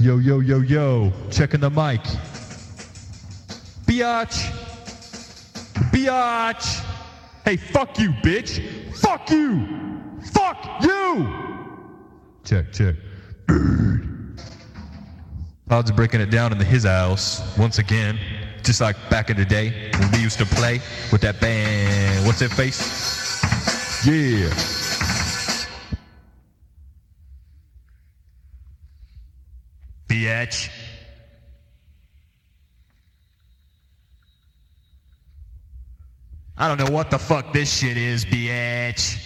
Yo, yo, yo, yo. Checking the mic. Biatch. Biatch. Hey, fuck you, bitch. Fuck you. Fuck you. Check, check. Are breaking it down in the his house once again. Just like back in the day when we used to play with that band. What's that face? Yeah. Bitch. I don't know what the fuck this shit is, bitch.